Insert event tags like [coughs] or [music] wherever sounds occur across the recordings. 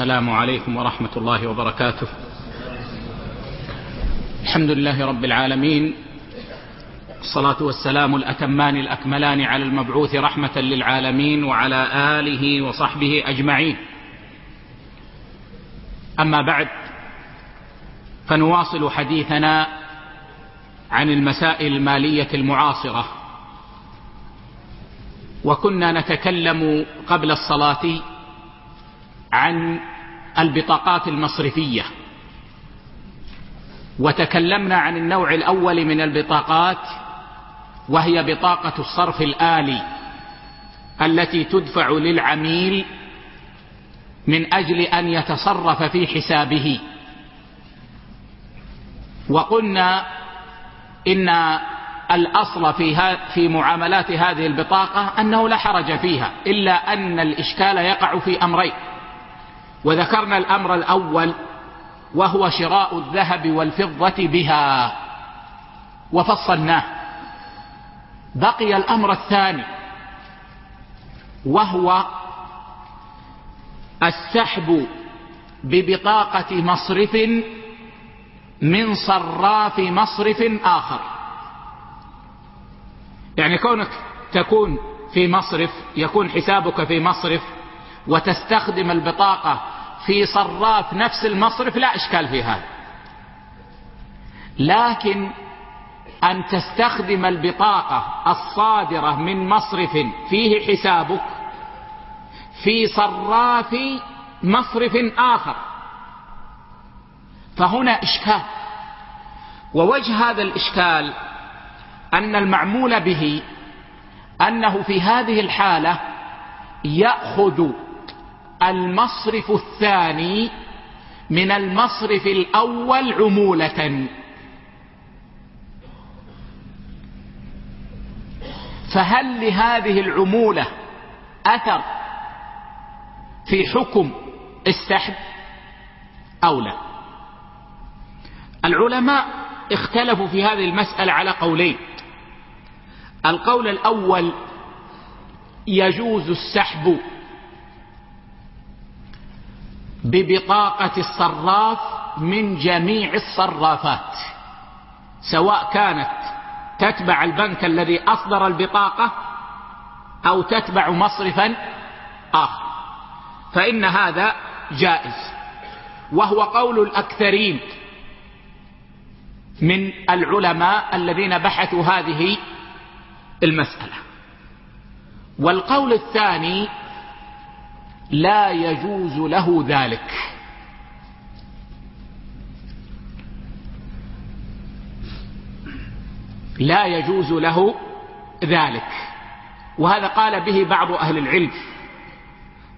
السلام عليكم ورحمة الله وبركاته. الحمد لله رب العالمين الصلاة والسلام الأتمان الأكملان على المبعوث رحمة للعالمين وعلى آله وصحبه أجمعين. أما بعد فنواصل حديثنا عن المسائل المالية المعاصرة. وكنا نتكلم قبل الصلاة عن البطاقات المصرفية. وتكلمنا عن النوع الأول من البطاقات وهي بطاقة الصرف الآلي التي تدفع للعميل من أجل أن يتصرف في حسابه. وقلنا إن الأصل في, في معاملات هذه البطاقة أنه لا حرج فيها إلا أن الإشكال يقع في أمرين. وذكرنا الأمر الأول وهو شراء الذهب والفضة بها وفصلناه. بقي الأمر الثاني وهو السحب ببطاقة مصرف من صراف مصرف آخر. يعني كونك تكون في مصرف يكون حسابك في مصرف وتستخدم البطاقة في صراف نفس المصرف لا إشكال في هذا. لكن أن تستخدم البطاقة الصادرة من مصرف فيه حسابك في صراف مصرف آخر. فهنا إشكال. ووجه هذا الإشكال أن المعمول به أنه في هذه الحالة يأخذ المصرف الثاني من المصرف الأول عمولة. فهل لهذه العمولة أثر في حكم السحب أو لا؟ العلماء اختلفوا في هذه المسألة على قولين. القول الأول يجوز السحب ببطاقة الصراف من جميع الصرافات سواء كانت تتبع البنك الذي أصدر البطاقة أو تتبع مصرفا آخر. فإن هذا جائز. وهو قول الأكثرين من العلماء الذين بحثوا هذه المسألة. والقول الثاني لا يجوز له ذلك. لا يجوز له ذلك. وهذا قال به بعض أهل العلم.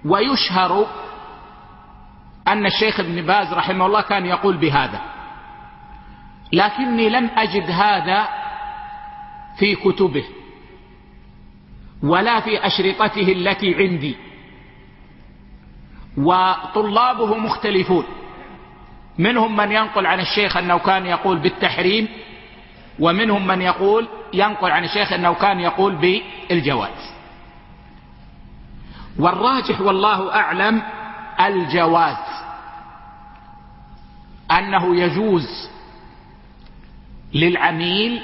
ويشهر أن الشيخ ابن باز رحمه الله كان يقول بهذا. لكني لم أجد هذا في كتبه ولا في أشرطته التي عندي. وطلابه مختلفون. منهم من ينقل عن الشيخ أنه كان يقول بالتحريم ومنهم من يقول ينقل عن الشيخ أنه كان يقول بالجواز. والراجح والله أعلم الجواز أنه يجوز للعميل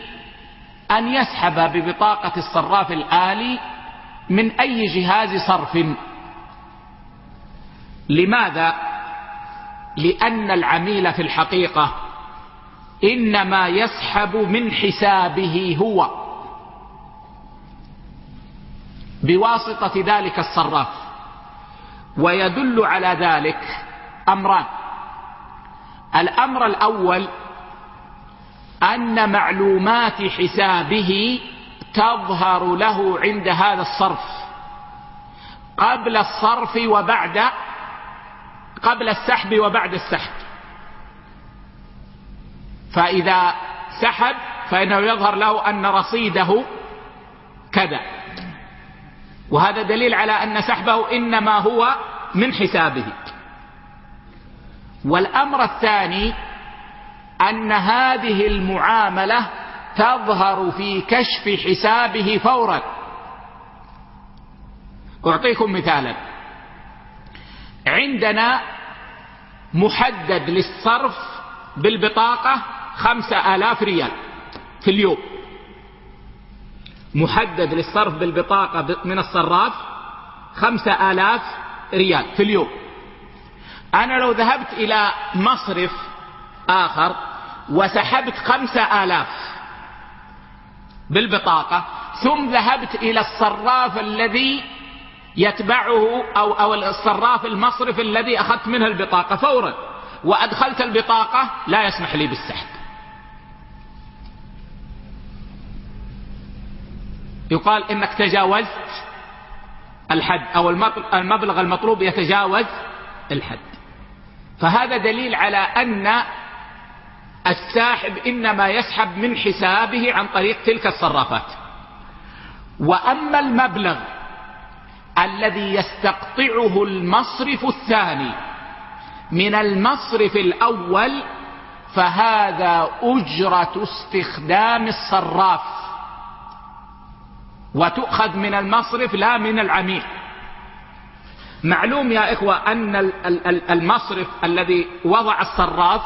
أن يسحب ببطاقة الصراف الآلي من أي جهاز صرف. لماذا؟ لأن العميل في الحقيقة إنما يسحب من حسابه هو. بواسطة ذلك الصراف. ويدل على ذلك أمران. الأمر الأول أن معلومات حسابه تظهر له عند هذا الصرف. قبل الصرف وبعد قبل السحب وبعد السحب. فإذا سحب فإنه يظهر له أن رصيده كذا. وهذا دليل على أن سحبه إنما هو من حسابه. والأمر الثاني أن هذه المعاملة تظهر في كشف حسابه فورا. أعطيكم مثالا. عندنا محدد للصرف بالبطاقة خمسة آلاف ريال في اليوم. محدد للصرف بالبطاقة من الصراف خمسة آلاف ريال في اليوم. أنا لو ذهبت إلى مصرف آخر وسحبت خمسة آلاف بالبطاقة ثم ذهبت إلى الصراف الذي يتبعه أو, أو الصراف المصرف الذي أخذت منه البطاقة فورا. وأدخلت البطاقة لا يسمح لي بالسحب. يقال إنك تجاوزت الحد أو المبلغ المطلوب يتجاوز الحد. فهذا دليل على أن الساحب إنما يسحب من حسابه عن طريق تلك الصرافات. وأما المبلغ الذي يستقطعه المصرف الثاني. من المصرف الأول فهذا أجرة استخدام الصراف. وتؤخذ من المصرف لا من العميل. معلوم يا إخوة أن المصرف الذي وضع الصراف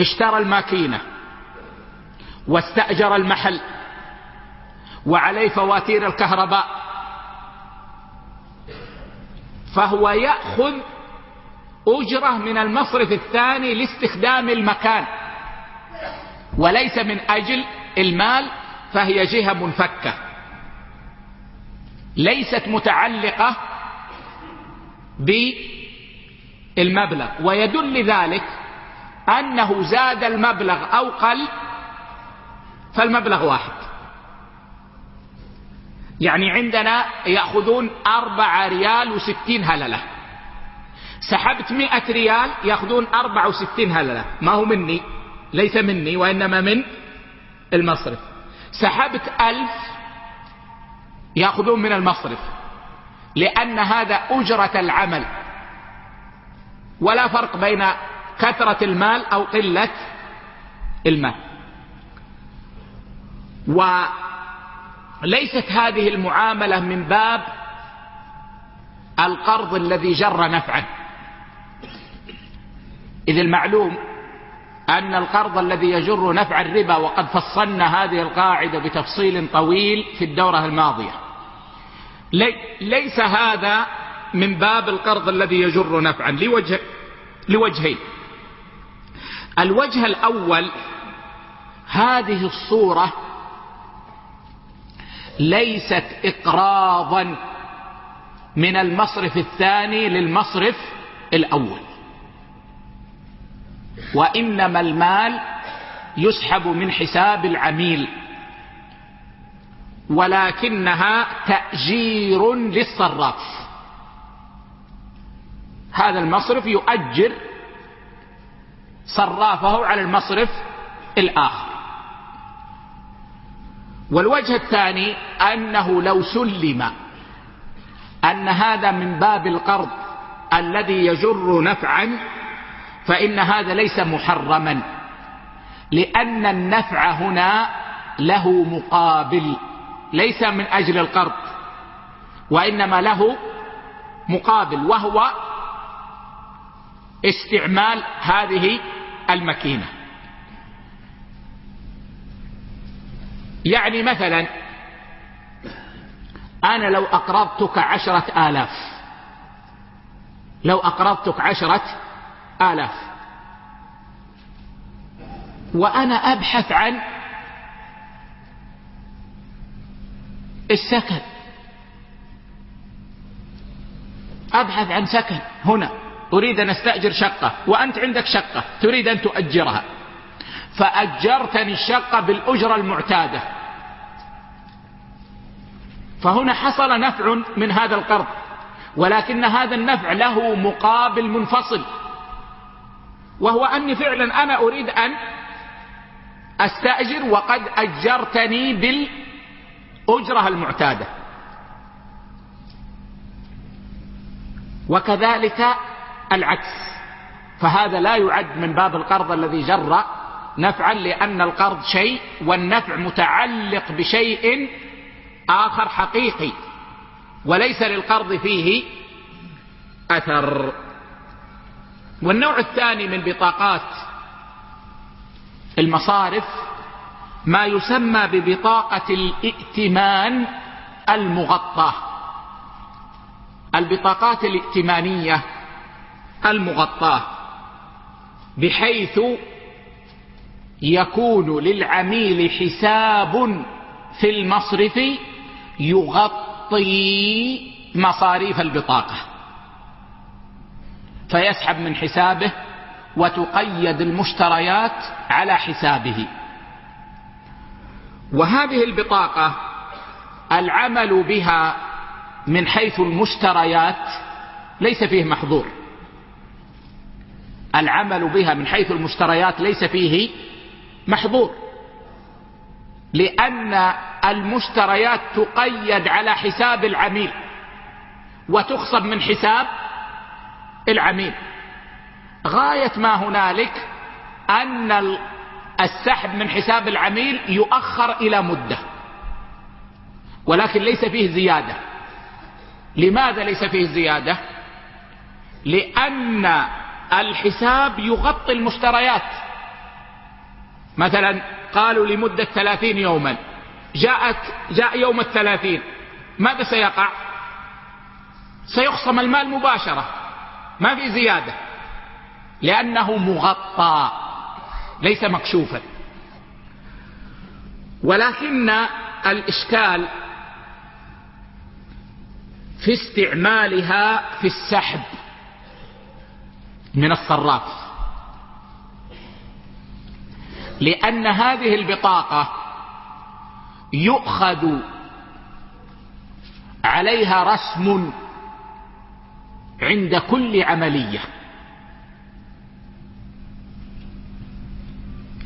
اشترى الماكينة واستأجر المحل وعليه فواتير الكهرباء. فهو يأخذ أجرة من المصرف الثاني لاستخدام المكان وليس من أجل المال فهي جهة منفكة ليست متعلقة بالمبلغ ويدل ذلك أنه زاد المبلغ أو قل فالمبلغ واحد. يعني عندنا يأخذون أربعة ريال وستين هللة. سحبت مئة ريال يأخذون أربعة وستين هللة. ما هو مني ليس مني وإنما من المصرف. سحبت ألف يأخذون من المصرف لأن هذا أجرة العمل. ولا فرق بين كثرة المال أو قلة المال. وليست هذه المعاملة من باب القرض الذي جر نفعا إذ المعلوم أن القرض الذي يجر نفع الربا وقد فصلنا هذه القاعدة بتفصيل طويل في الدورة الماضية. ليس هذا من باب القرض الذي يجر نفعا. لوجه لوجهين. الوجه الأول هذه الصورة ليست إقراضا من المصرف الثاني للمصرف الأول. وإنما المال يسحب من حساب العميل ولكنها تأجير للصراف. هذا المصرف يؤجر صرافه على المصرف الآخر. والوجه الثاني أنه لو سلم أن هذا من باب القرض الذي يجر نفعا فإن هذا ليس محرما لأن النفع هنا له مقابل ليس من أجل القرض وإنما له مقابل وهو استعمال هذه الماكينة. يعني مثلا أنا لو أقرضتك عشرة آلاف لو أقرضتك عشرة آلاف وأنا أبحث عن السكن. أبحث عن سكن هنا أريد أن أستأجر شقة وأنت عندك شقة تريد أن تؤجرها. فأجرتني الشقة بالأجرة المعتادة. فهنا حصل نفع من هذا القرض ولكن هذا النفع له مقابل منفصل وهو أني فعلا أنا أريد أن أستأجر وقد أجرتني بالأجرة المعتادة. وكذلك العكس فهذا لا يعد من باب القرض الذي جر نفعا لأن القرض شيء والنفع متعلق بشيء آخر حقيقي وليس للقرض فيه أثر. والنوع الثاني من بطاقات المصارف ما يسمى ببطاقة الائتمان المغطاة البطاقات الائتمانية المغطاة بحيث يكون للعميل حساب في المصرف يغطي مصاريف البطاقة. فيسحب من حسابه وتقيد المشتريات على حسابه. وهذه البطاقة العمل بها من حيث المشتريات ليس فيه محظور. العمل بها من حيث المشتريات ليس فيه محظور. لأن المشتريات تقيد على حساب العميل وتخصب من حساب العميل. غاية ما هنالك أن السحب من حساب العميل يؤخر إلى مدة ولكن ليس فيه زيادة. لماذا ليس فيه زيادة؟ لأن الحساب يغطي المشتريات. مثلا قالوا لمدة ثلاثين يوما. جاءت جاء يوم الثلاثين. ماذا سيقع؟ سيخصم المال مباشرة. ما في زيادة. لأنه مغطى. ليس مكشوفا. ولكن الإشكال في استعمالها في السحب من الصراف. لأن هذه البطاقة يؤخذ عليها رسم عند كل عملية.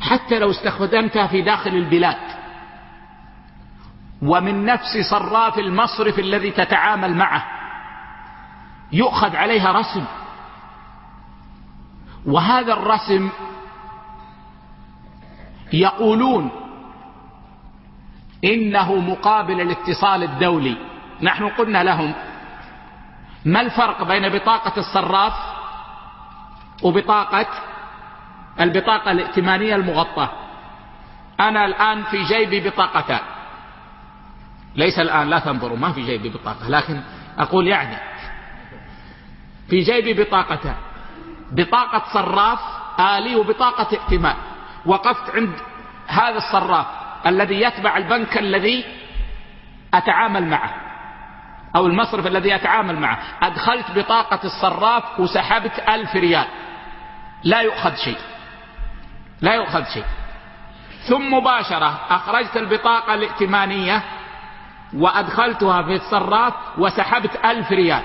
حتى لو استخدمتها في داخل البلاد. ومن نفس صراف المصرف الذي تتعامل معه. يؤخذ عليها رسم. وهذا الرسم يقولون إنه مقابل الاتصال الدولي. نحن قلنا لهم ما الفرق بين بطاقة الصراف وبطاقة البطاقة الائتمانية المغطاة؟ أنا الآن في جيبي بطاقتان. ليس الآن لا تنظروا ما في جيبي بطاقة لكن أقول يعني. في جيبي بطاقتان. بطاقة صراف آلي وبطاقة ائتمان. وقفت عند هذا الصراف الذي يتبع البنك الذي أتعامل معه أو المصرف الذي أتعامل معه. أدخلت بطاقة الصراف وسحبت ألف ريال. لا يؤخذ شيء. لا يؤخذ شيء. ثم مباشرة أخرجت البطاقة الائتمانية وأدخلتها في الصراف وسحبت ألف ريال.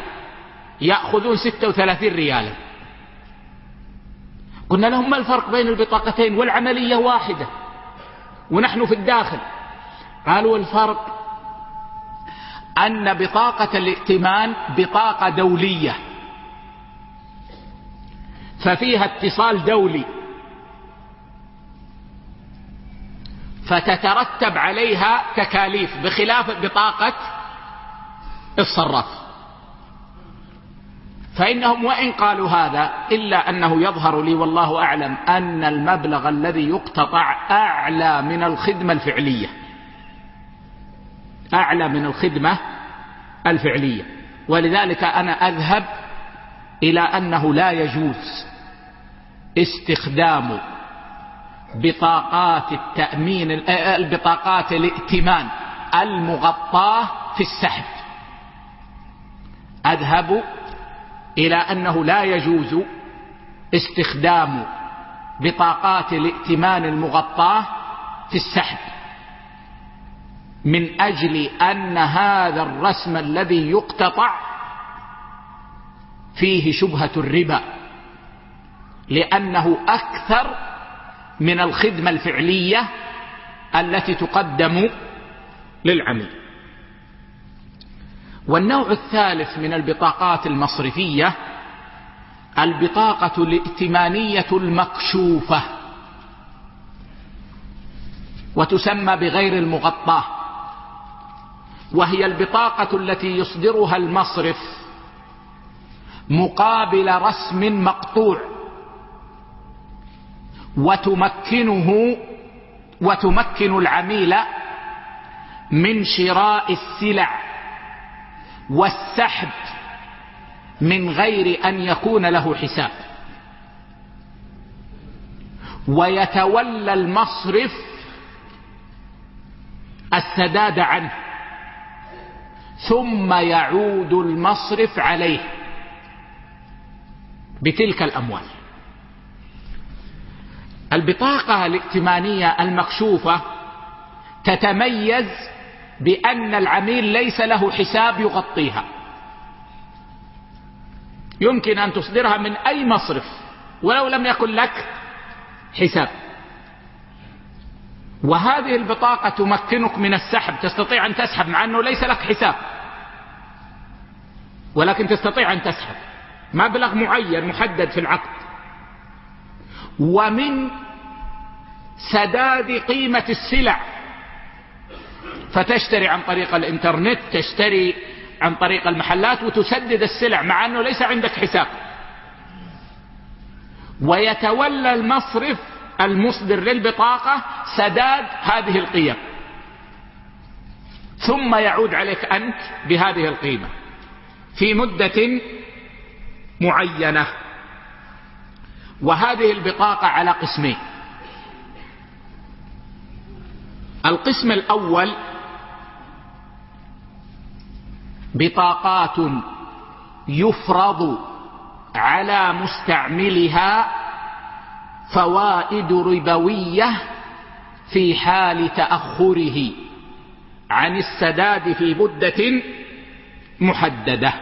يأخذون ستة وثلاثين ريالا. قلنا لهم ما الفرق بين البطاقتين والعملية واحدة ونحن في الداخل؟ قالوا الفرق أن بطاقة الائتمان بطاقة دولية. ففيها اتصال دولي. فتترتب عليها تكاليف بخلاف بطاقة الصراف. فإنهم وإن قالوا هذا إلا أنه يظهر لي والله أعلم أن المبلغ الذي يقتطع أعلى من الخدمة الفعلية. أعلى من الخدمة الفعلية. ولذلك أنا أذهب إلى أنه لا يجوز استخدام بطاقات التأمين البطاقات الائتمان المغطاة في السحب. أذهب إلى أنه لا يجوز استخدام بطاقات الائتمان المغطاة في السحب من أجل أن هذا الرسم الذي يقتطع فيه شبهة الربا لأنه أكثر من الخدمة الفعلية التي تقدم للعميل. والنوع الثالث من البطاقات المصرفية البطاقة الائتمانية المكشوفة وتسمى بغير المغطاه وهي البطاقة التي يصدرها المصرف مقابل رسم مقطوع وتمكنه وتمكن العميل من شراء السلع. والسحب من غير أن يكون له حساب. ويتولى المصرف السداد عنه ثم يعود المصرف عليه بتلك الأموال. البطاقة الائتمانية المكشوفة تتميز بأن العميل ليس له حساب يغطيها. يمكن أن تصدرها من أي مصرف ولو لم يكن لك حساب. وهذه البطاقة تمكنك من السحب تستطيع أن تسحب مع أنه ليس لك حساب. ولكن تستطيع أن تسحب. مبلغ معين محدد في العقد. ومن سداد قيمة السلع فتشتري عن طريق الإنترنت تشتري عن طريق المحلات وتسدد السلع مع أنه ليس عندك حساب. ويتولى المصرف المصدر للبطاقة سداد هذه القيم. ثم يعود عليك أنت بهذه القيمة. في مدة معينة. وهذه البطاقة على قسمين. القسم الأول بطاقات يفرض على مستعملها فوائد ربوية في حال تأخره عن السداد في مدة محددة.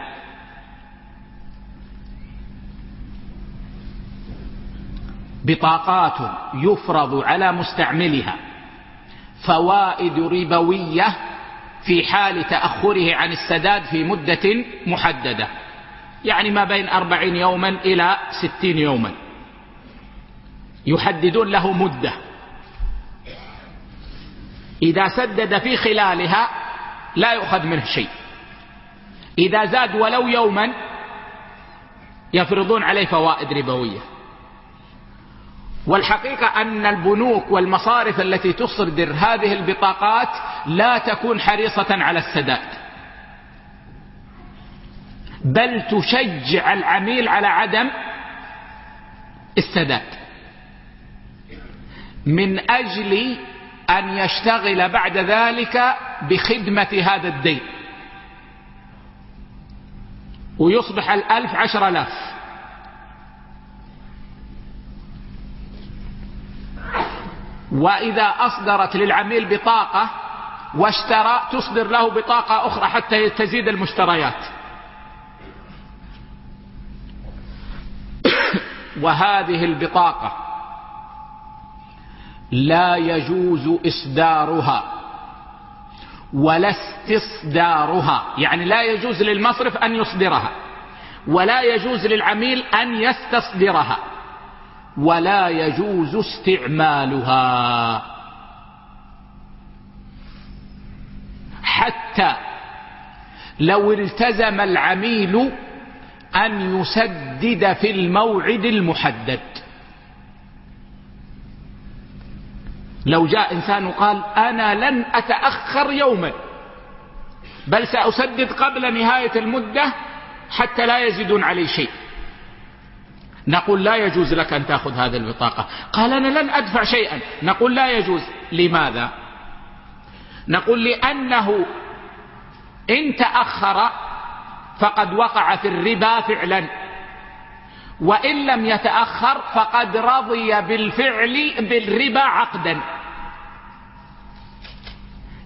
بطاقات يفرض على مستعملها فوائد ربوية في حال تأخره عن السداد في مدة محددة. يعني ما بين أربعين يوما إلى ستين يوما. يحددون له مدة. إذا سدد في خلالها لا يؤخذ منه شيء. إذا زاد ولو يوما يفرضون عليه فوائد ربوية. والحقيقة أن البنوك والمصارف التي تصدر هذه البطاقات لا تكون حريصة على السداد. بل تشجع العميل على عدم السداد. من أجل أن يشتغل بعد ذلك بخدمة هذا الدين. ويصبح الألف عشر ألاف. وإذا أصدرت للعميل بطاقة واشترى تصدر له بطاقة أخرى حتى تزيد المشتريات. [coughs] وهذه البطاقة لا يجوز إصدارها ولا استصدارها. يعني لا يجوز للمصرف أن يصدرها ولا يجوز للعميل أن يستصدرها. ولا يجوز استعمالها. حتى لو التزم العميل أن يسدد في الموعد المحدد. لو جاء إنسان وقال أنا لن أتأخر يوما بل سأسدد قبل نهاية المدة حتى لا يزيدون علي شيء. نقول لا يجوز لك أن تأخذ هذه البطاقة. قال أنا لن أدفع شيئا. نقول لا يجوز. لماذا؟ نقول لأنه إن تأخر فقد وقع في الربا فعلا. وإن لم يتأخر فقد رضي بالفعل بالربا عقدا.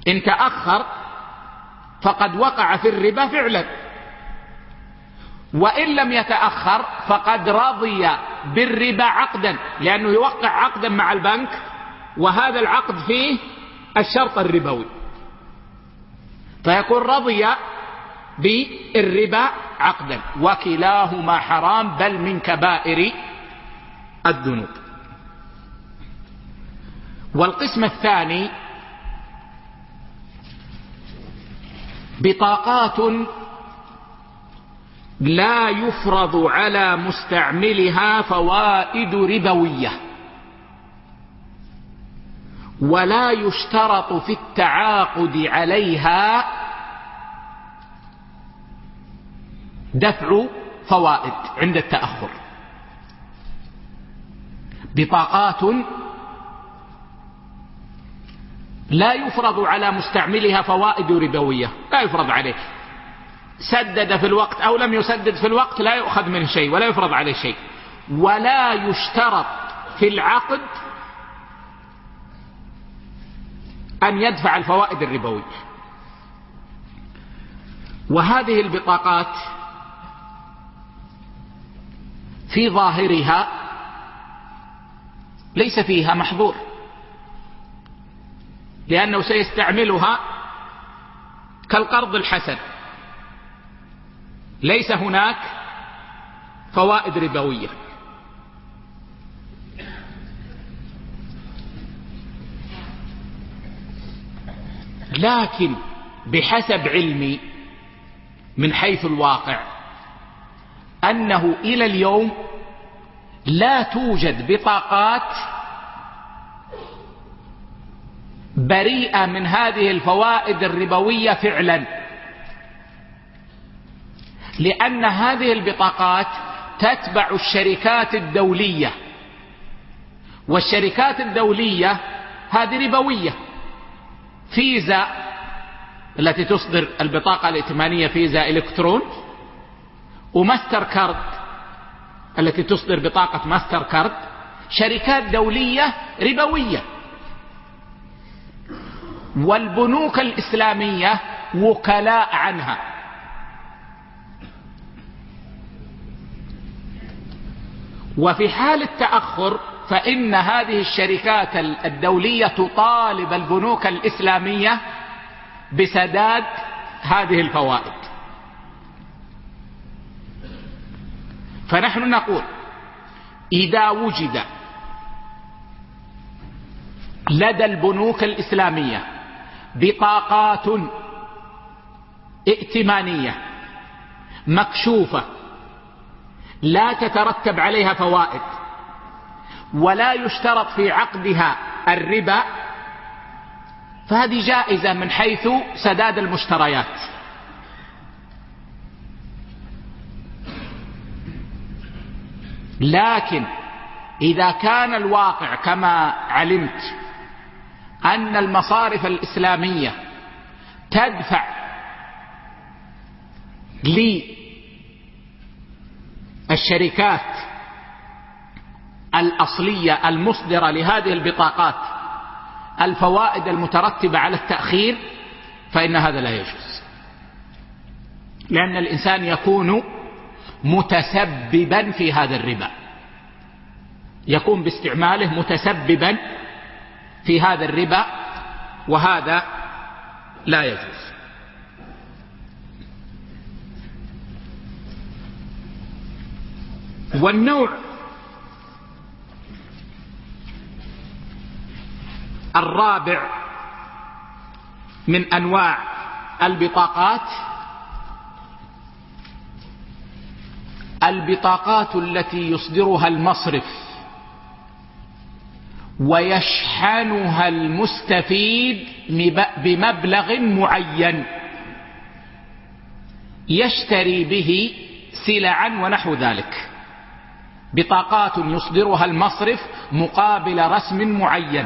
إن تأخر فقد وقع في الربا فعلا. وإن لم يتأخر فقد رضي بالربا عقدا لأنه يوقع عقدا مع البنك وهذا العقد فيه الشرط الربوي. فيكون رضي بالربا عقدا وكلاهما حرام بل من كبائر الذنوب. والقسم الثاني بطاقات لا يفرض على مستعملها فوائد ربوية. ولا يشترط في التعاقد عليها دفع فوائد عند التأخر. بطاقات لا يفرض على مستعملها فوائد ربوية. لا يفرض عليه سدد في الوقت أو لم يسدد في الوقت لا يؤخذ منه شيء ولا يفرض عليه شيء. ولا يشترط في العقد أن يدفع الفوائد الربوية وهذه البطاقات في ظاهرها ليس فيها محظور لأنه سيستعملها كالقرض الحسن. ليس هناك فوائد ربوية. لكن بحسب علمي من حيث الواقع أنه إلى اليوم لا توجد بطاقات بريئة من هذه الفوائد الربوية فعلا. لأن هذه البطاقات تتبع الشركات الدولية. والشركات الدولية هذه ربوية. فيزا التي تصدر البطاقة الائتمانية فيزا إلكترون وماستر كارد التي تصدر بطاقة ماستر كارد شركات دولية ربوية. والبنوك الإسلامية وكلاء عنها. وفي حال التأخر فإن هذه الشركات الدولية تطالب البنوك الإسلامية بسداد هذه الفوائد. فنحن نقول إذا وجد لدى البنوك الإسلامية بطاقات ائتمانية مكشوفة لا تترتب عليها فوائد ولا يشترط في عقدها الربا فهذه جائزة من حيث سداد المشتريات. لكن إذا كان الواقع كما علمت أن المصارف الإسلامية تدفع للشركات الأصلية المصدرة لهذه البطاقات الفوائد المترتبة على التأخير فإن هذا لا يجوز. لأن الإنسان يكون متسببا في هذا الربا. يكون باستعماله متسببا في هذا الربا وهذا لا يجوز. والنوع الرابع من أنواع البطاقات البطاقات التي يصدرها المصرف ويشحنها المستفيد بمبلغ معين يشتري به سلعا ونحو ذلك. بطاقات يصدرها المصرف مقابل رسم معين.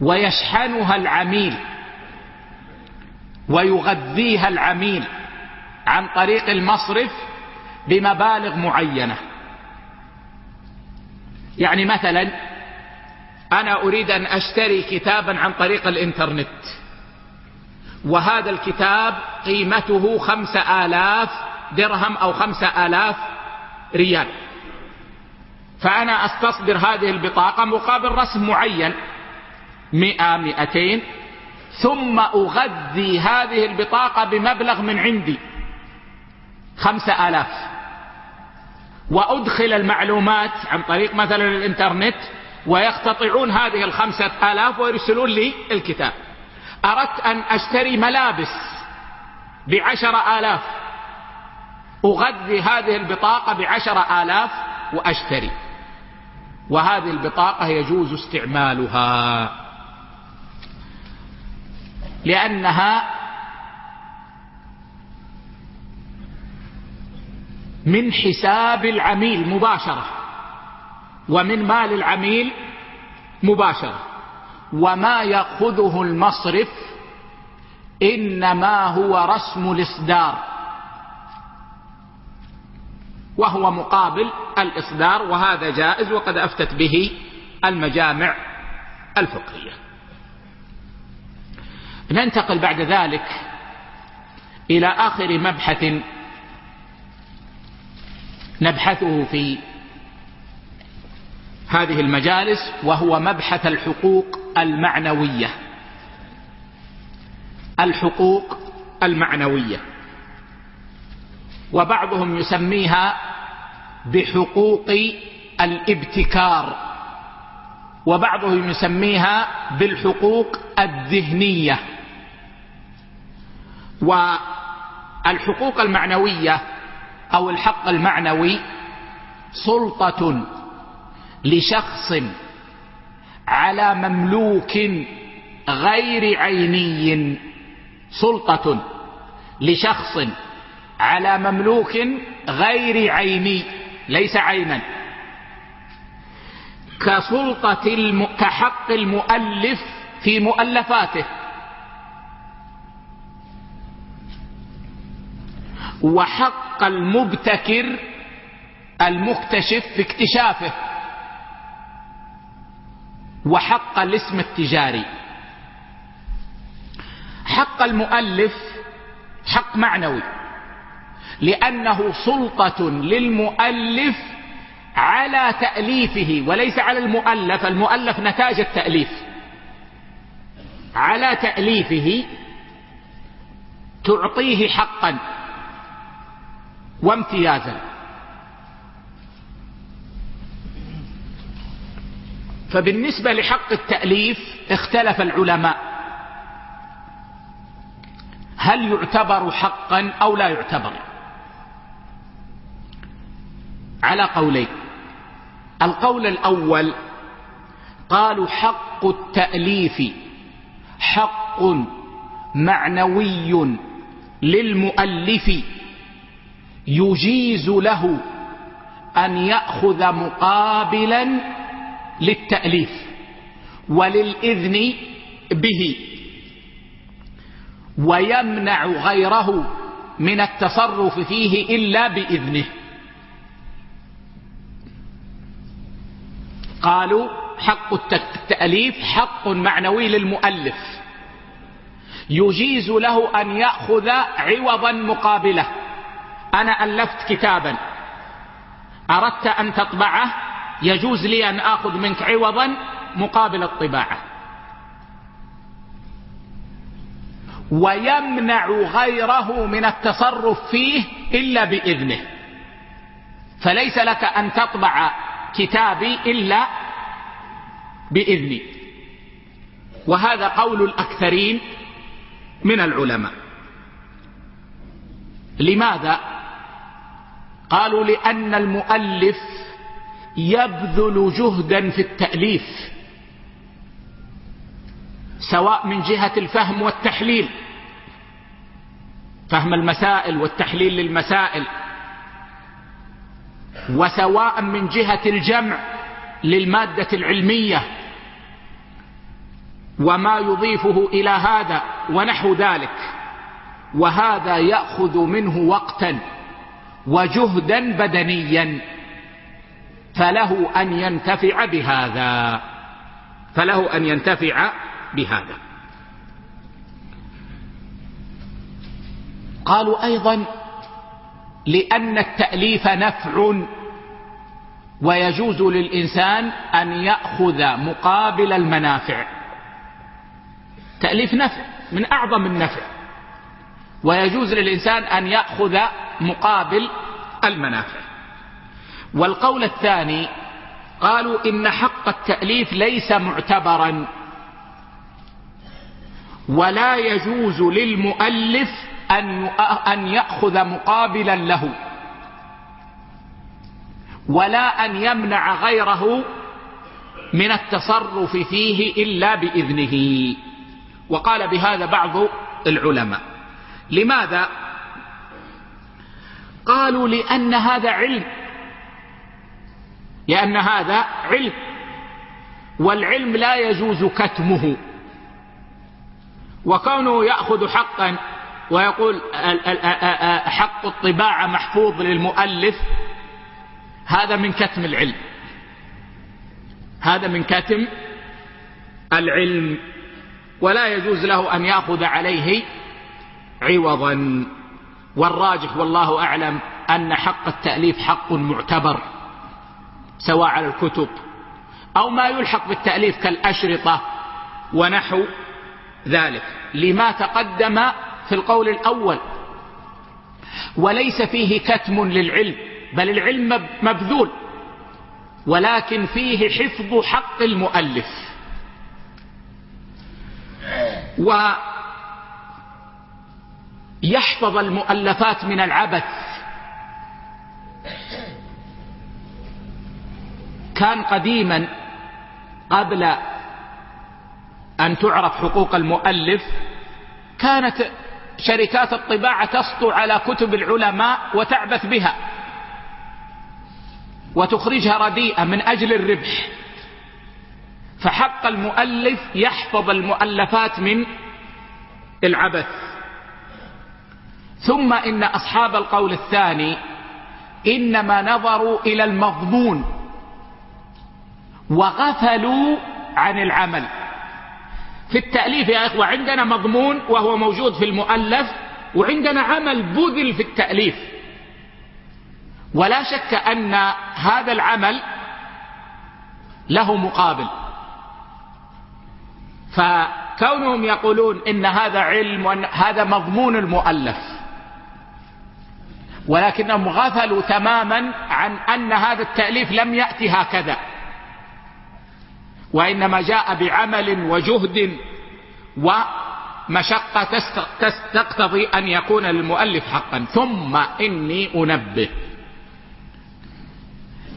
ويشحنها العميل. ويغذيها العميل عن طريق المصرف بمبالغ معينة. يعني مثلا أنا أريد أن أشتري كتابا عن طريق الإنترنت. وهذا الكتاب قيمته خمسة آلاف درهم أو خمسة آلاف ريال. فأنا أستصدر هذه البطاقة مقابل رسم معين مئة مئتين ثم أغذي هذه البطاقة بمبلغ من عندي خمسة آلاف. وأدخل المعلومات عن طريق مثلا الإنترنت ويقتطعون هذه الخمسة آلاف ويرسلون لي الكتاب. أردت أن أشتري ملابس بعشر آلاف. أغذي هذه البطاقة بعشر آلاف وأشتري. وهذه البطاقة يجوز استعمالها. لأنها من حساب العميل مباشرة ومن مال العميل مباشرة. وما يأخذه المصرف إنما هو رسم الإصدار. وهو مقابل الإصدار وهذا جائز وقد أفتت به المجامع الفقهية. ننتقل بعد ذلك إلى آخر مبحث نبحثه في هذه المجالس وهو مبحث الحقوق المعنوية. الحقوق المعنوية. وبعضهم يسميها بحقوق الابتكار وبعضهم يسميها بالحقوق الذهنية. والحقوق المعنوية أو الحق المعنوي سلطة لشخص على مملوك غير عيني سلطة لشخص على مملوك غير عيني ليس عينا. كسلطة الم... كحق المؤلف في مؤلفاته. وحق المبتكر المكتشف في اكتشافه. وحق الاسم التجاري. حق المؤلف حق معنوي. لأنه سلطة للمؤلف على تأليفه وليس على المؤلف. المؤلف نتاج التأليف. على تأليفه تعطيه حقا وامتيازا. فبالنسبة لحق التأليف اختلف العلماء. هل يعتبر حقا أو لا يعتبر؟ على قولين. القول الأول قالوا حق التأليف حق معنوي للمؤلف يجيز له أن يأخذ مقابلا للتأليف وللإذن به ويمنع غيره من التصرف فيه إلا بإذنه. قالوا حق التأليف حق معنوي للمؤلف. يجيز له أن يأخذ عوضا مقابلة. أنا ألفت كتابا. أردت أن تطبعه. يجوز لي أن آخذ منك عوضا مقابل الطباعة. ويمنع غيره من التصرف فيه إلا بإذنه. فليس لك أن تطبع كتابي إلا بإذني. وهذا قول الأكثرين من العلماء. لماذا؟ قالوا لأن المؤلف يبذل جهدا في التأليف سواء من جهة الفهم والتحليل. فهم المسائل والتحليل للمسائل. وسواء من جهة الجمع للمادة العلمية وما يضيفه إلى هذا ونحو ذلك. وهذا يأخذ منه وقتا وجهدا بدنيا فله أن ينتفع بهذا فله أن ينتفع بهذا. قالوا أيضا لأن التأليف نفع ويجوز للإنسان أن يأخذ مقابل المنافع. تأليف نفع من أعظم النفع. ويجوز للإنسان أن يأخذ مقابل المنافع. والقول الثاني قالوا إن حق التأليف ليس معتبرا. ولا يجوز للمؤلف أن أن يأخذ مقابلا له. ولا أن يمنع غيره من التصرف فيه إلا بإذنه. وقال بهذا بعض العلماء. لماذا؟ قالوا لأن هذا علم. لأن هذا علم. والعلم لا يجوز كتمه. وكونه يأخذ حقا ويقول حق الطباعة محفوظ للمؤلف. هذا من كتم العلم. هذا من كتم العلم. ولا يجوز له أن يأخذ عليه عوضا. والراجح والله أعلم أن حق التأليف حق معتبر سواء على الكتب أو ما يلحق بالتأليف كالأشرطة ونحو ذلك. لما تقدم في القول الأول. وليس فيه كتم للعلم بل العلم مبذول. ولكن فيه حفظ حق المؤلف. ويحفظ المؤلفات من العبث. كان قديما قبل أن تعرف حقوق المؤلف كانت شركات الطباعة تسطو على كتب العلماء وتعبث بها. وتخرجها رديئة من أجل الربح. فحق المؤلف يحفظ المؤلفات من العبث. ثم إن أصحاب القول الثاني إنما نظروا إلى المضمون وغفلوا عن العمل. في التأليف يا إخوة عندنا مضمون وهو موجود في المؤلف وعندنا عمل بذل في التأليف. ولا شك أن هذا العمل له مقابل. فكونهم يقولون إن هذا علم وأن هذا مضمون المؤلف ولكنهم غفلوا تماما عن أن هذا التأليف لم يأتي هكذا. وإنما جاء بعمل وجهد ومشقة تقتضي أن يكون للمؤلف حقا. ثم إني أنبه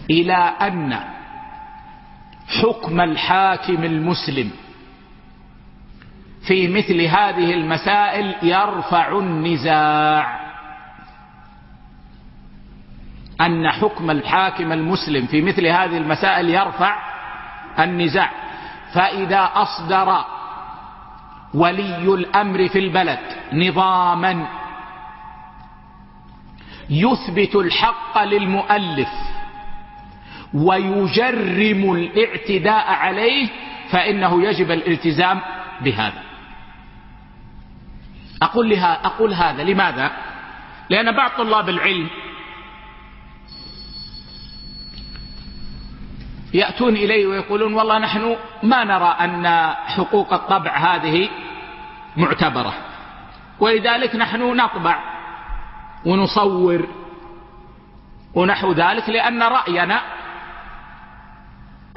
إلى أن حكم الحاكم المسلم في مثل هذه المسائل يرفع النزاع. أن حكم الحاكم المسلم في مثل هذه المسائل يرفع النزاع. فإذا أصدر ولي الأمر في البلد نظاما يثبت الحق للمؤلف ويجرم الاعتداء عليه فإنه يجب الالتزام بهذا. أقول, لها أقول هذا. لماذا؟ لأن بعض طلاب العلم يأتون إلي ويقولون والله نحن ما نرى أن حقوق الطبع هذه معتبرة. ولذلك نحن نطبع ونصور ونحو ذلك لأن رأينا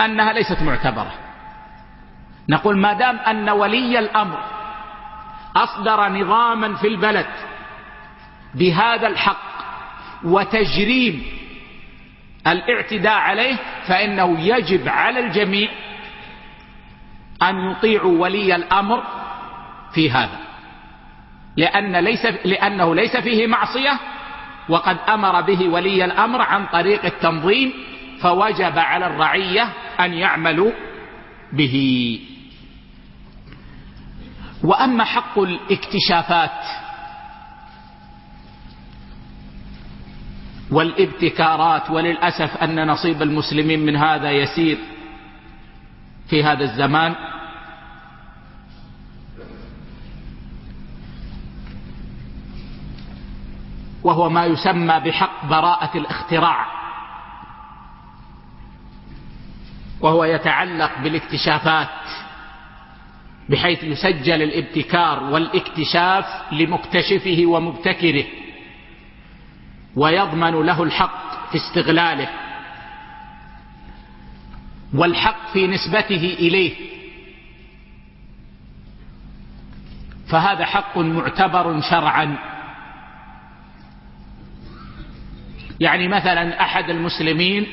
أنها ليست معتبرة. نقول ما دام أن ولي الأمر أصدر نظاما في البلد بهذا الحق وتجريم الاعتداء عليه فإنه يجب على الجميع أن يطيعوا ولي الأمر في هذا. لأن ليس لأنه ليس فيه معصية وقد أمر به ولي الأمر عن طريق التنظيم فوجب على الرعية أن يعملوا به. وأما حق الاكتشافات والابتكارات وللأسف أن نصيب المسلمين من هذا يسير في هذا الزمان. وهو ما يسمى بحق براءة الاختراع. وهو يتعلق بالاكتشافات بحيث يسجل الابتكار والإكتشاف لمكتشفه ومبتكره. ويضمن له الحق في استغلاله. والحق في نسبته إليه. فهذا حق معتبر شرعا. يعني مثلا أحد المسلمين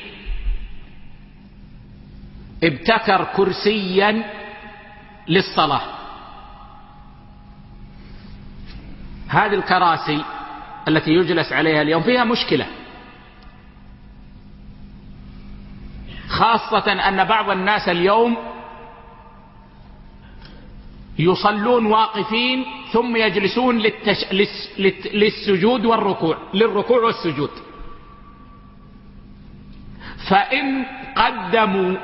ابتكر كرسيا للصلاة. هذه الكراسي التي يجلس عليها اليوم فيها مشكلة. خاصة أن بعض الناس اليوم يصلون واقفين ثم يجلسون للتش... للسجود والركوع للركوع والسجود. فإن قدموا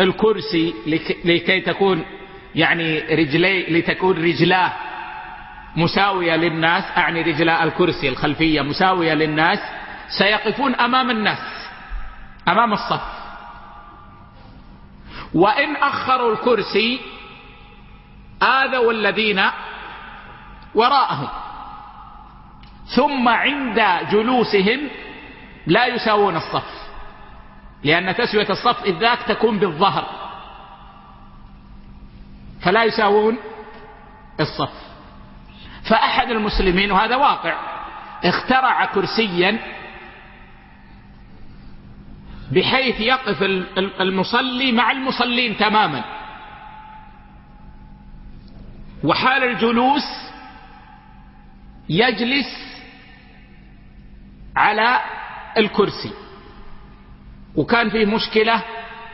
الكرسي لكي تكون يعني رجلي لتكون رجلاه مساوية للناس أعني رجلاء الكرسي الخلفية مساوية للناس سيقفون أمام الناس أمام الصف. وإن أخروا الكرسي آذوا الذين وراءهم. ثم عند جلوسهم لا يساوون الصف لأن تسوية الصف إذ ذاك تكون بالظهر فلا يساوون الصف. فأحد المسلمين وهذا واقع اخترع كرسيا بحيث يقف المصلي مع المصلين تماما. وحال الجلوس يجلس على الكرسي. وكان فيه مشكلة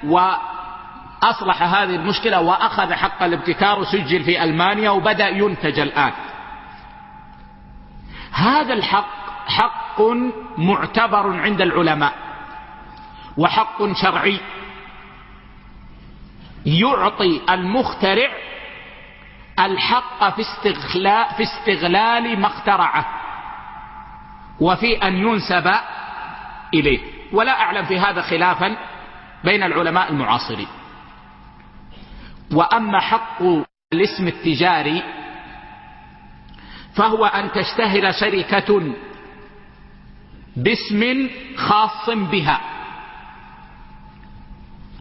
وأصلح هذه المشكلة وأخذ حق الابتكار وسجل في ألمانيا وبدأ ينتج الآن. هذا الحق حق معتبر عند العلماء وحق شرعي. يعطي المخترع الحق في استغلال, في استغلال ما اخترعه وفي أن ينسب إليه. ولا أعلم في هذا خلافا بين العلماء المعاصرين. وأما حق الاسم التجاري فهو أن تشتهر شركة باسم خاص بها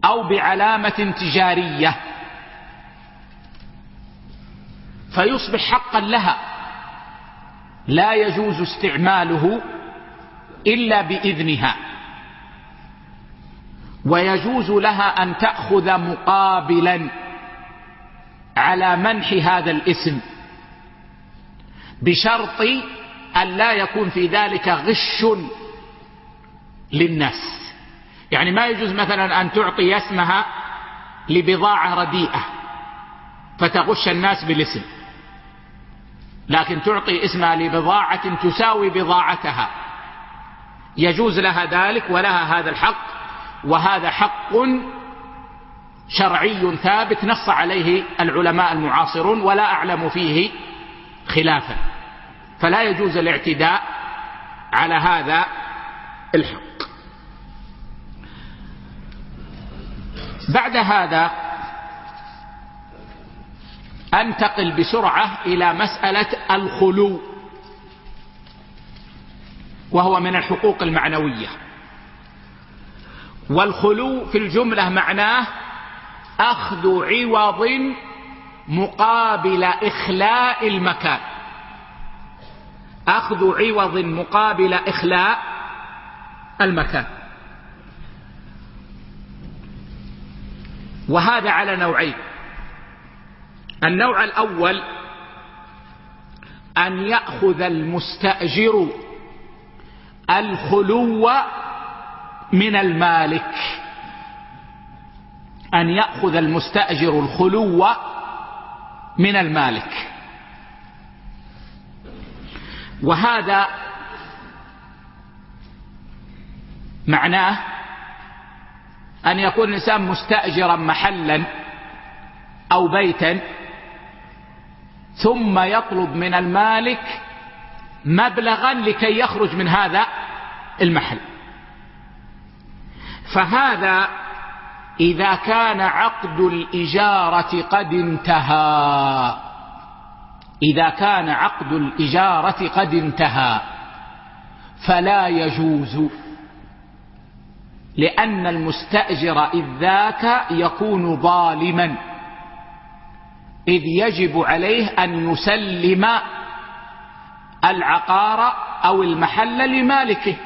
أو بعلامة تجارية. فيصبح حقا لها. لا يجوز استعماله إلا بإذنها. ويجوز لها أن تأخذ مقابلا على منح هذا الاسم. بشرط أن لا يكون في ذلك غش للناس. يعني ما يجوز مثلا أن تعطي اسمها لبضاعة رديئة فتغش الناس بالاسم. لكن تعطي اسمها لبضاعة تساوي بضاعتها. يجوز لها ذلك ولها هذا الحق وهذا حق شرعي ثابت نص عليه العلماء المعاصرون ولا أعلم فيه خلافا. فلا يجوز الاعتداء على هذا الحق. بعد هذا أنتقل بسرعة إلى مسألة الخلو وهو من الحقوق المعنوية. والخلو في الجملة معناه أخذ عوض مقابل إخلاء المكان. أخذ عوض مقابل إخلاء المكان. وهذا على نوعين. النوع الأول أن يأخذ المستأجر الخلو من المالك. أن يأخذ المستأجر الخلو من المالك. وهذا معناه أن يكون الإنسان مستأجرا محلا أو بيتا ثم يطلب من المالك مبلغا لكي يخرج من هذا المحل. فهذا إذا كان عقد الإجارة قد انتهى. إذا كان عقد الإجارة قد انتهى. فلا يجوز. لأن المستأجر إذ ذاك يكون ظالما. إذ يجب عليه أن يسلم العقار أو المحل لمالكه.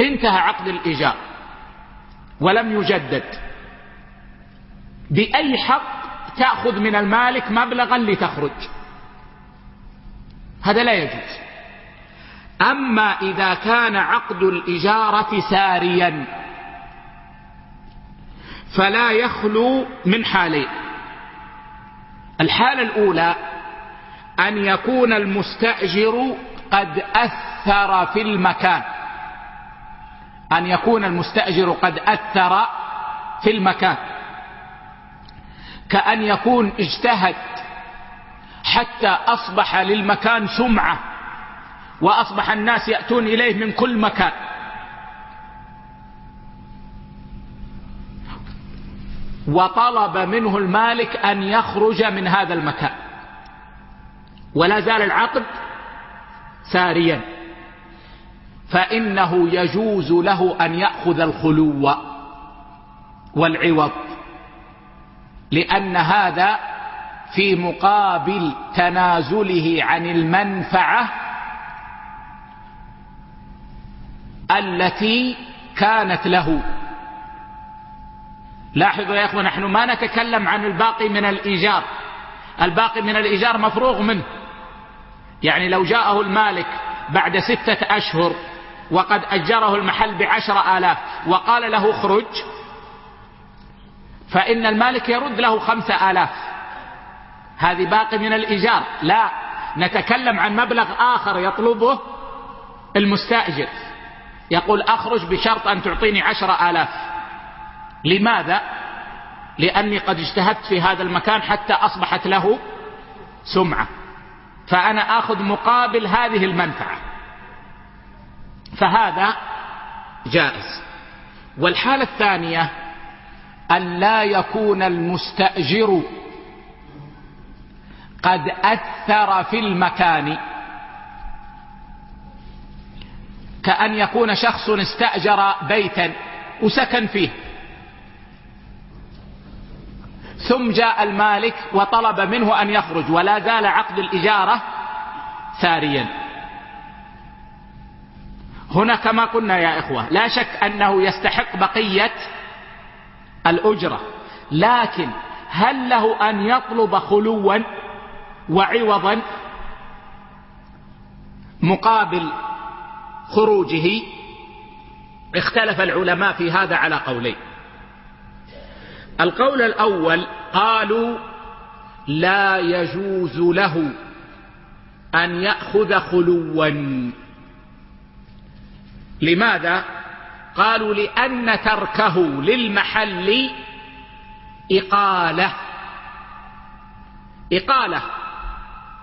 انتهى عقد الإيجار. ولم يجدد. بأي حق تأخذ من المالك مبلغا لتخرج؟ هذا لا يجوز. أما إذا كان عقد الإجارة ساريا فلا يخلو من حالين. الحالة الأولى أن يكون المستأجر قد أثر في المكان. أن يكون المستأجر قد أثر في المكان. كأن يكون اجتهد حتى أصبح للمكان سمعة وأصبح الناس يأتون إليه من كل مكان. وطلب منه المالك أن يخرج من هذا المكان. ولا زال العقد ساريا. فإنه يجوز له أن يأخذ الخلو والعوض لأن هذا في مقابل تنازله عن المنفعة التي كانت له. لاحظوا يا إخوة نحن ما نتكلم عن الباقي من الإيجار. الباقي من الإيجار مفروغ منه. يعني لو جاءه المالك بعد ستة أشهر وقد أجره المحل بعشر آلاف. وقال له اخرج. فإن المالك يرد له خمسة آلاف. هذه باقي من الإيجار. لا نتكلم عن مبلغ آخر يطلبه المستأجر. يقول أخرج بشرط أن تعطيني عشر آلاف. لماذا؟ لأني قد اجتهدت في هذا المكان حتى أصبحت له سمعة. فأنا آخذ مقابل هذه المنفعة. فهذا جائز. والحالة الثانية أن لا يكون المستأجر قد أثر في المكان. كأن يكون شخص استأجر بيتا وسكن فيه. ثم جاء المالك وطلب منه أن يخرج ولا زال عقد الإجارة ساريا هنا كما قلنا يا إخوة لا شك أنه يستحق بقية الأجرة لكن هل له أن يطلب خلوا وعوضا مقابل خروجه؟ اختلف العلماء في هذا على قولين. القول الأول قالوا لا يجوز له أن يأخذ خلوا. لماذا؟ قالوا لأن تركه للمحل إقالة. إقالة.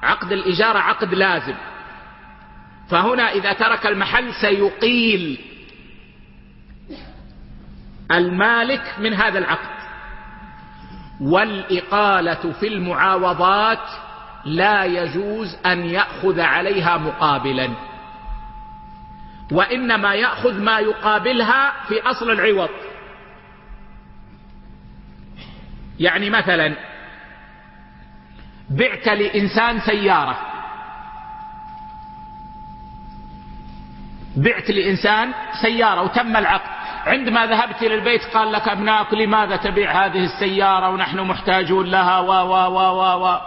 عقد الإجارة عقد لازم. فهنا إذا ترك المحل سيقيل المالك من هذا العقد. والإقالة في المعاوضات لا يجوز أن يأخذ عليها مقابلا. وإنما يأخذ ما يقابلها في أصل العوض. يعني مثلا بعت لإنسان سيارة. بعت لإنسان سيارة وتم العقد. عندما ذهبت إلى البيت قال لك أبنائك لماذا تبيع هذه السيارة ونحن محتاجون لها؟ و و و و و.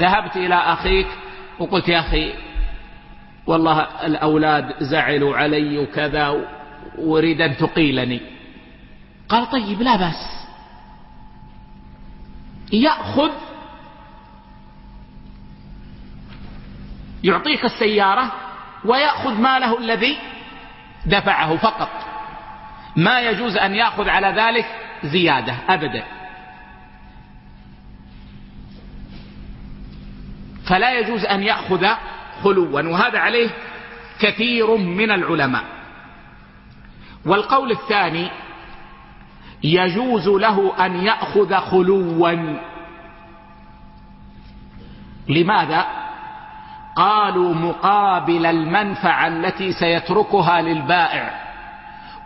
ذهبت إلى أخيك وقلت يا أخي والله الأولاد زعلوا علي وكذا وأريد أن تقيلني. قال طيب لا بأس. يأخذ يعطيك السيارة ويأخذ ماله الذي دفعه فقط. ما يجوز أن يأخذ على ذلك زيادة أبدا. فلا يجوز أن يأخذ خلوا وهذا عليه كثير من العلماء. والقول الثاني يجوز له أن يأخذ خلوا. لماذا؟ قالوا مقابل المنفعة التي سيتركها للبائع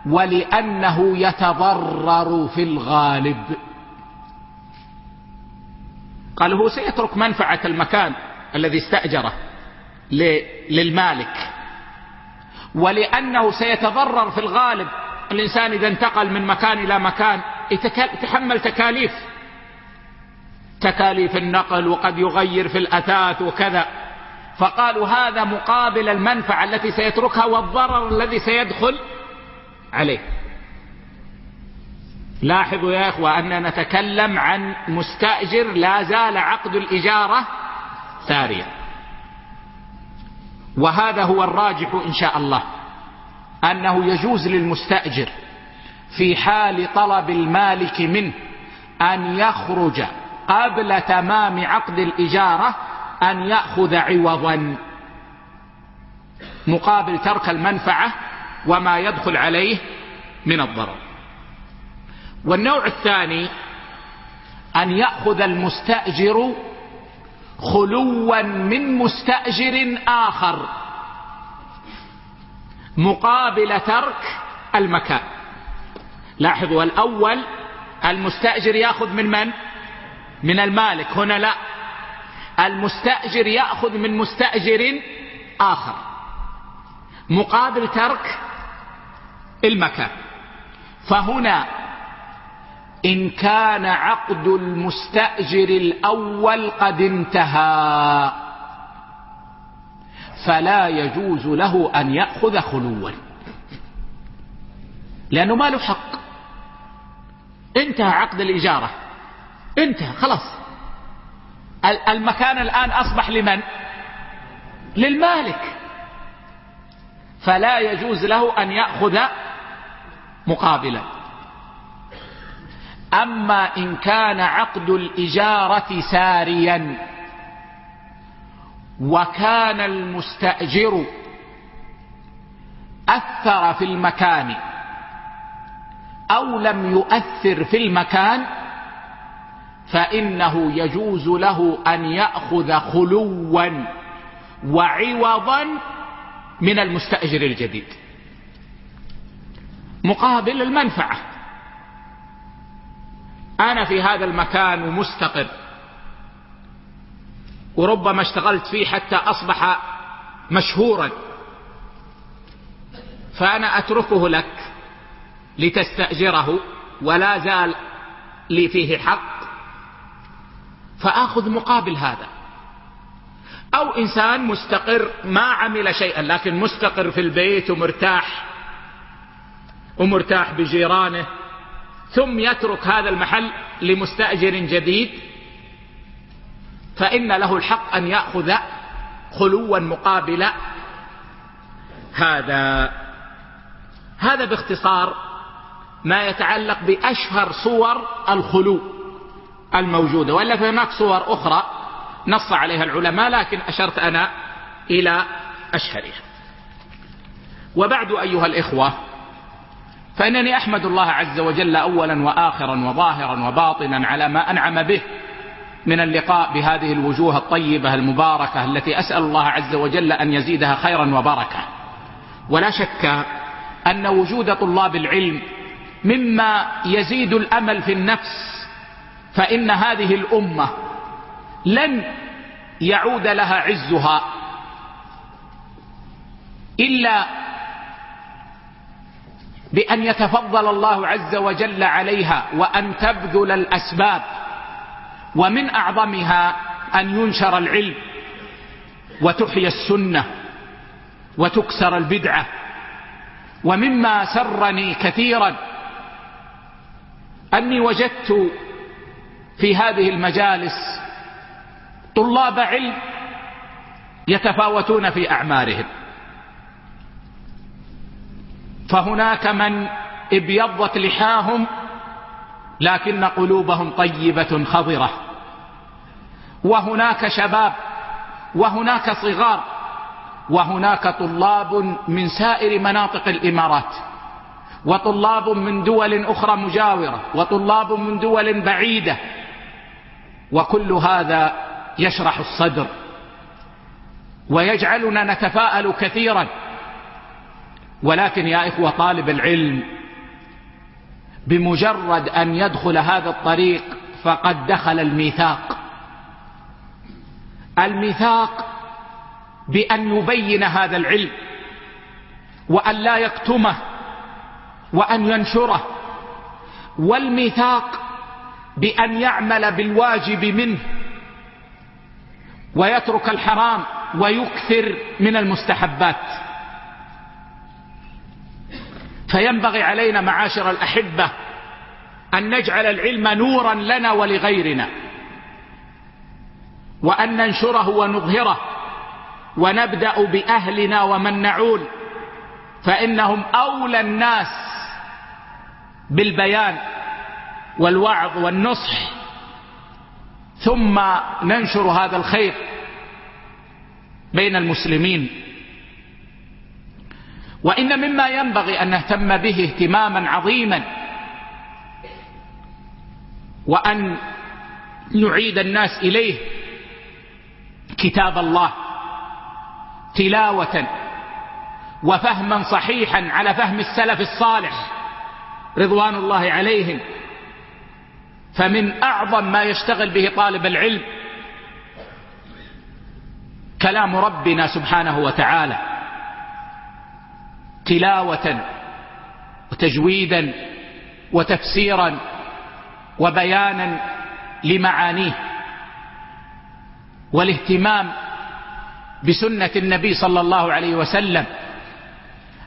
ولأنه يتضرر في الغالب. قال هو سيترك منفعة المكان الذي استأجره. للمالك. ولأنه سيتضرر في الغالب الإنسان إذا انتقل من مكان إلى مكان يتحمل تكاليف. تكاليف النقل وقد يغير في الأثاث وكذا. فقالوا هذا مقابل المنفعة التي سيتركها والضرر الذي سيدخل عليه. لاحظوا يا إخوة أننا نتكلم عن مستأجر لا زال عقد الإجارة ساريا وهذا هو الراجح إن شاء الله أنه يجوز للمستأجر في حال طلب المالك منه أن يخرج قبل تمام عقد الإجارة أن يأخذ عوضا مقابل ترك المنفعة وما يدخل عليه من الضرر. والنوع الثاني أن يأخذ المستأجر خلوا من مستأجر آخر. مقابل ترك المكان. لاحظوا الأول المستأجر يأخذ من من؟ من المالك. هنا لا. المستأجر يأخذ من مستأجر آخر. مقابل ترك المكان. فهنا إن كان عقد المستأجر الأول قد انتهى. فلا يجوز له أن يأخذ خلوا. لأنه ما له حق. انتهى عقد الإجارة. انتهى خلاص. المكان الآن أصبح لمن؟ للمالك. فلا يجوز له أن يأخذ مقابلا. أما إن كان عقد الإجارة ساريا وكان المستأجر أثر في المكان أو لم يؤثر في المكان فإنه يجوز له أن يأخذ خلوا وعوضا من المستأجر الجديد مقابل المنفعة. أنا في هذا المكان ومستقر وربما اشتغلت فيه حتى أصبح مشهورا. فأنا أتركه لك لتستأجره ولا زال لي فيه حق. فآخذ مقابل هذا. أو إنسان مستقر ما عمل شيئا لكن مستقر في البيت ومرتاح ومرتاح بجيرانه ثم يترك هذا المحل لمستأجر جديد فإن له الحق أن يأخذ خلوا مقابل هذا. هذا باختصار ما يتعلق بأشهر صور الخلو الموجودة وإلا في هناك صور أخرى نص عليها العلماء لكن أشرت أنا إلى أشهرها. وبعد أيها الإخوة فإنني أحمد الله عز وجل أولا وآخرا وظاهرا وباطنا على ما أنعم به من اللقاء بهذه الوجوه الطيبة المباركة التي أسأل الله عز وجل أن يزيدها خيرا وبركة. ولا شك أن وجود طلاب العلم مما يزيد الأمل في النفس فإن هذه الأمة لن يعود لها عزها إلا بأن يتفضل الله عز وجل عليها وأن تبذل الأسباب ومن أعظمها أن ينشر العلم وتحيى السنة وتكسر البدعة. ومما سرني كثيرا أني وجدت في هذه المجالس طلاب علم يتفاوتون في أعمارهم. فهناك من ابيضت لحاهم لكن قلوبهم طيبة خضرة. وهناك شباب وهناك صغار وهناك طلاب من سائر مناطق الإمارات وطلاب من دول أخرى مجاورة وطلاب من دول بعيدة. وكل هذا يشرح الصدر ويجعلنا نتفاءل كثيرا. ولكن يا إخوة طالب العلم بمجرد أن يدخل هذا الطريق فقد دخل الميثاق. الميثاق بأن يبين هذا العلم وأن لا يكتمه وأن ينشره. والميثاق بأن يعمل بالواجب منه ويترك الحرام ويكثر من المستحبات. فينبغي علينا معاشر الأحبة أن نجعل العلم نورا لنا ولغيرنا وأن ننشره ونظهره ونبدأ بأهلنا ومن نعول فإنهم أولى الناس بالبيان والوعظ والنصح. ثم ننشر هذا الخير بين المسلمين. وإن مما ينبغي أن نهتم به اهتماما عظيما وأن نعيد الناس إليه كتاب الله تلاوة وفهما صحيحا على فهم السلف الصالح رضوان الله عليهم فمن أعظم ما يشتغل به طالب العلم كلام ربنا سبحانه وتعالى تلاوة وتجويدا وتفسيرا وبيانا لمعانيه والاهتمام بسنة النبي صلى الله عليه وسلم.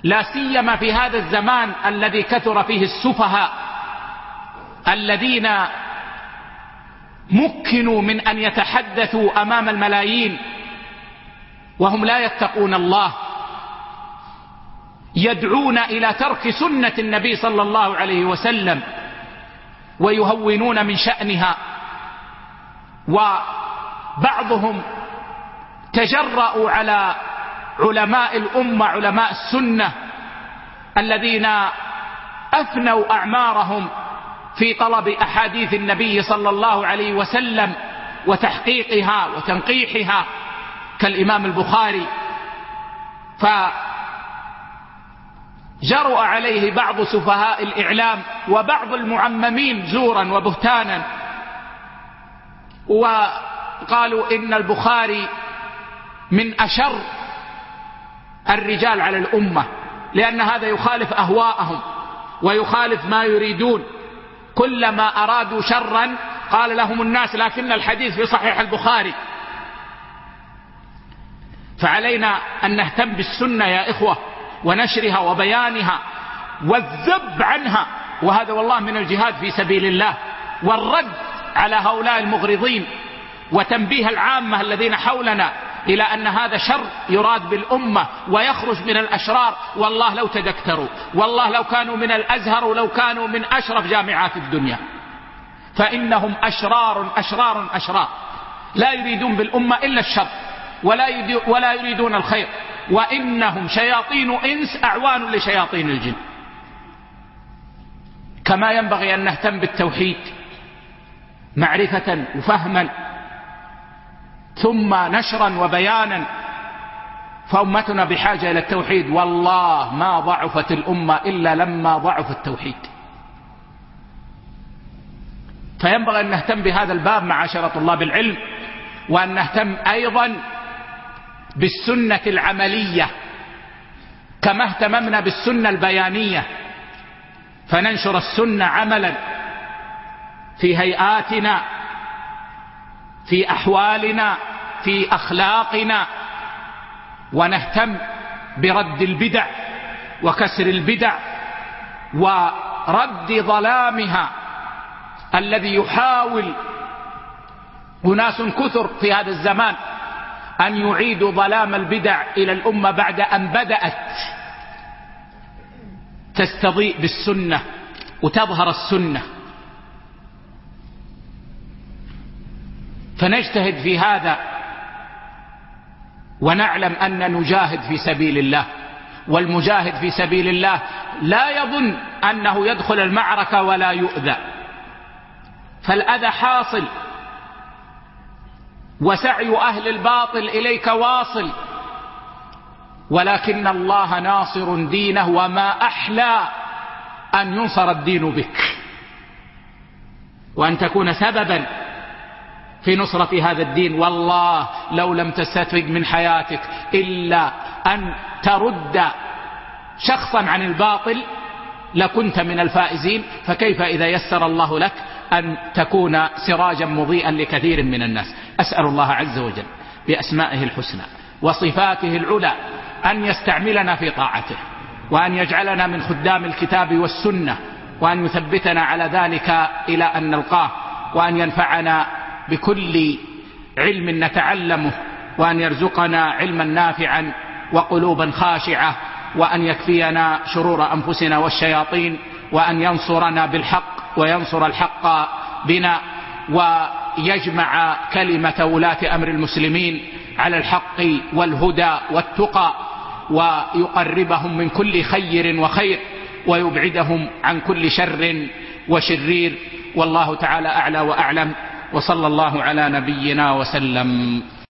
لا سيما في هذا الزمان الذي كثر فيه السفهاء الذين مكنوا من أن يتحدثوا أمام الملايين وهم لا يتقون الله. يدعون إلى ترك سنة النبي صلى الله عليه وسلم ويهونون من شأنها. وبعضهم تجرأوا على علماء الأمة علماء السنة الذين أفنوا أعمارهم في طلب أحاديث النبي صلى الله عليه وسلم وتحقيقها وتنقيحها كالإمام البخاري. فجرؤ عليه بعض سفهاء الإعلام وبعض المعممين زورا وبهتانا. وقالوا إن البخاري من أشر الرجال على الأمة لأن هذا يخالف أهواءهم ويخالف ما يريدون. كلما أرادوا شرا قال لهم الناس لكن الحديث في صحيح البخاري. فعلينا أن نهتم بالسنة يا إخوة. ونشرها وبيانها والذب عنها وهذا والله من الجهاد في سبيل الله والرد على هؤلاء المغرضين وتنبيه العامة الذين حولنا إلى أن هذا شر يراد بالأمة ويخرج من الأشرار. والله لو تدكتروا والله لو كانوا من الأزهر ولو كانوا من أشرف جامعات الدنيا. فإنهم أشرار أشرار أشرار. لا يريدون بالأمة إلا الشر. ولا, ولا يريدون الخير. وإنهم شياطين إنس أعوان لشياطين الجن. كما ينبغي أن نهتم بالتوحيد معرفة وفهما. ثم نشرا وبيانا. فأمتنا بحاجة إلى التوحيد. والله ما ضعفت الأمة إلا لما ضعف التوحيد. فينبغي أن نهتم بهذا الباب معاشرة طلاب العلم. وأن نهتم أيضا بالسنة العملية كما اهتممنا بالسنة البيانية. فننشر السنة عملا في هيئاتنا في أحوالنا في أخلاقنا. ونهتم برد البدع وكسر البدع ورد ظلامها الذي يحاول أناس كثر في هذا الزمان. أن يعيدوا ظلام البدع إلى الأمة بعد أن بدأت تستضيء بالسنة وتظهر السنة. فنجتهد في هذا ونعلم أن نجاهد في سبيل الله والمجاهد في سبيل الله لا يظن أنه يدخل المعركة ولا يؤذى. فالأذى حاصل وسعي أهل الباطل إليك واصل. ولكن الله ناصر دينه وما أحلى أن ينصر الدين بك. وأن تكون سببا في نصرة هذا الدين. والله لو لم تستفق من حياتك إلا أن ترد شخصا عن الباطل لكنت من الفائزين. فكيف إذا يسر الله لك أن تكون سراجا مضيئا لكثير من الناس. أسأل الله عز وجل بأسمائه الحسنى وصفاته العلى أن يستعملنا في طاعته وأن يجعلنا من خدام الكتاب والسنة وأن يثبتنا على ذلك إلى أن نلقاه وأن ينفعنا بكل علم نتعلمه وأن يرزقنا علما نافعا وقلوبا خاشعة وأن يكفينا شرور أنفسنا والشياطين وأن ينصرنا بالحق وينصر الحق بنا ويجمع كلمة ولاة أمر المسلمين على الحق والهدى والتقى ويقربهم من كل خير وخير ويبعدهم عن كل شر وشرير. والله تعالى أعلى وأعلم. وصلى الله على نبينا وسلم.